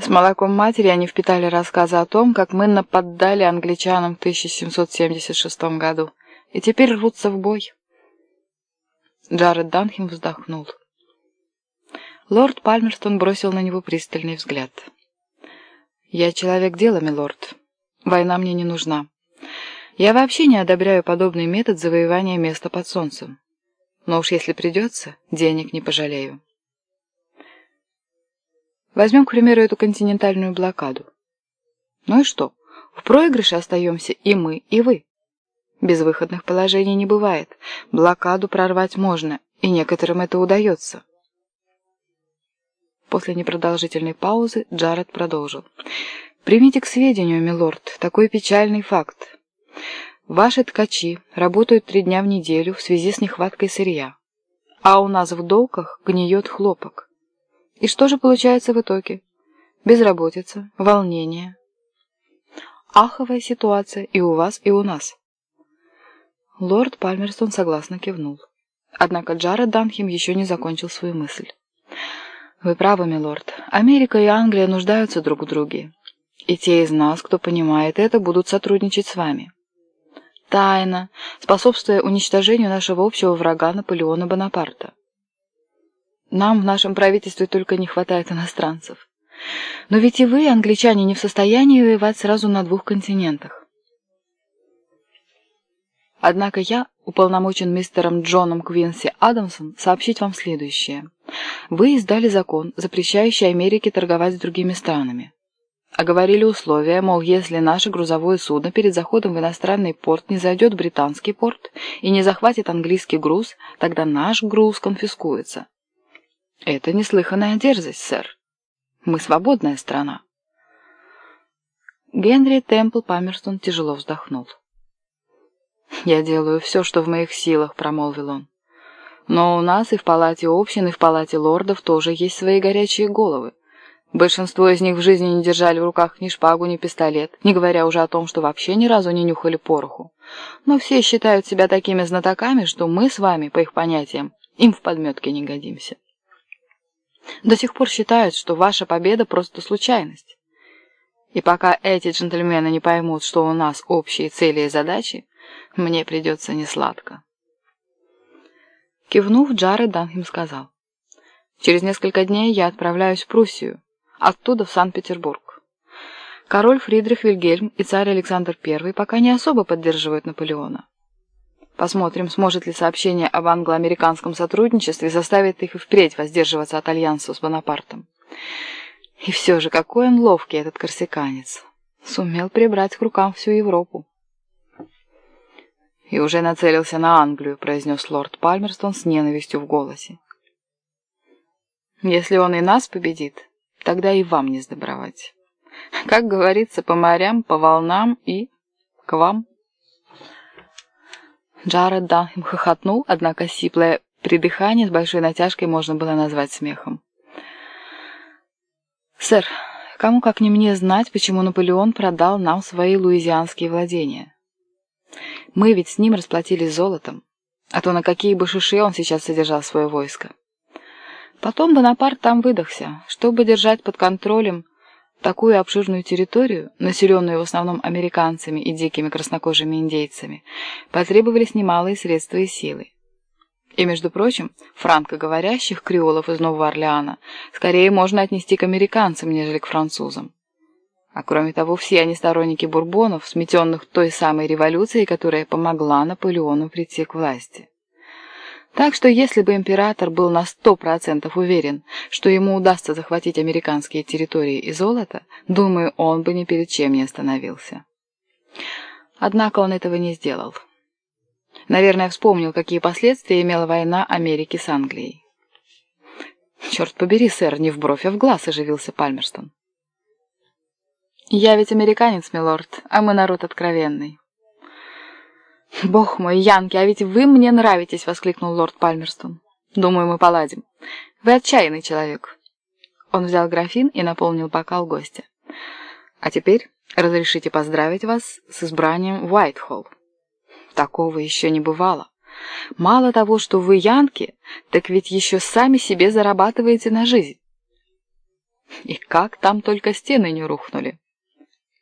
С молоком матери они впитали рассказы о том, как мы нападали англичанам в 1776 году, и теперь рвутся в бой. Джаред Данхем вздохнул. Лорд Пальмерстон бросил на него пристальный взгляд. «Я человек дела, милорд. Война мне не нужна. Я вообще не одобряю подобный метод завоевания места под солнцем. Но уж если придется, денег не пожалею». Возьмем, к примеру, эту континентальную блокаду. Ну и что? В проигрыше остаемся и мы, и вы. Безвыходных положений не бывает. Блокаду прорвать можно, и некоторым это удается. После непродолжительной паузы Джаред продолжил. «Примите к сведению, милорд, такой печальный факт. Ваши ткачи работают три дня в неделю в связи с нехваткой сырья, а у нас в долках гниет хлопок. И что же получается в итоге? Безработица, волнение. Аховая ситуация и у вас, и у нас. Лорд Пальмерстон согласно кивнул. Однако Джаред Данхем еще не закончил свою мысль. «Вы правы, милорд. Америка и Англия нуждаются друг в друге. И те из нас, кто понимает это, будут сотрудничать с вами. Тайно, способствуя уничтожению нашего общего врага Наполеона Бонапарта. Нам в нашем правительстве только не хватает иностранцев. Но ведь и вы, англичане, не в состоянии воевать сразу на двух континентах. Однако я уполномочен мистером Джоном Квинси Адамсом сообщить вам следующее. Вы издали закон, запрещающий Америке торговать с другими странами. Оговорили условия, мол, если наше грузовое судно перед заходом в иностранный порт не зайдет в британский порт и не захватит английский груз, тогда наш груз конфискуется. Это неслыханная дерзость, сэр. Мы свободная страна. Генри Темпл Памерстон тяжело вздохнул. «Я делаю все, что в моих силах», — промолвил он. «Но у нас и в палате общин, и в палате лордов тоже есть свои горячие головы. Большинство из них в жизни не держали в руках ни шпагу, ни пистолет, не говоря уже о том, что вообще ни разу не нюхали пороху. Но все считают себя такими знатоками, что мы с вами, по их понятиям, им в подметке не годимся». До сих пор считают, что ваша победа просто случайность. И пока эти джентльмены не поймут, что у нас общие цели и задачи, мне придется несладко. Кивнув, Джаред Данхем сказал. Через несколько дней я отправляюсь в Пруссию, оттуда в Санкт-Петербург. Король Фридрих Вильгельм и царь Александр I пока не особо поддерживают Наполеона. Посмотрим, сможет ли сообщение об англо-американском сотрудничестве заставить их и впредь воздерживаться от альянса с Бонапартом. И все же, какой он ловкий, этот корсиканец. Сумел прибрать к рукам всю Европу. «И уже нацелился на Англию», — произнес лорд Пальмерстон с ненавистью в голосе. «Если он и нас победит, тогда и вам не сдобровать. Как говорится, по морям, по волнам и к вам». Джаред Данхем хохотнул, однако сиплое придыхание с большой натяжкой можно было назвать смехом. «Сэр, кому как не мне знать, почему Наполеон продал нам свои луизианские владения? Мы ведь с ним расплатились золотом, а то на какие бы шиши он сейчас содержал свое войско. Потом Бонапарт там выдохся, чтобы держать под контролем Такую обширную территорию, населенную в основном американцами и дикими краснокожими индейцами, потребовались немалые средства и силы. И, между прочим, франкоговорящих креолов из Нового Орлеана скорее можно отнести к американцам, нежели к французам. А кроме того, все они сторонники бурбонов, сметенных той самой революцией, которая помогла Наполеону прийти к власти. Так что если бы император был на сто процентов уверен, что ему удастся захватить американские территории и золото, думаю, он бы ни перед чем не остановился. Однако он этого не сделал. Наверное, вспомнил, какие последствия имела война Америки с Англией. «Черт побери, сэр, не в бровь, а в глаз», — оживился Пальмерстон. «Я ведь американец, милорд, а мы народ откровенный. «Бог мой, Янки, а ведь вы мне нравитесь!» — воскликнул лорд Пальмерстон. «Думаю, мы поладим. Вы отчаянный человек». Он взял графин и наполнил бокал гостя. «А теперь разрешите поздравить вас с избранием Уайтхолл. Такого еще не бывало. Мало того, что вы янки, так ведь еще сами себе зарабатываете на жизнь». И как там только стены не рухнули.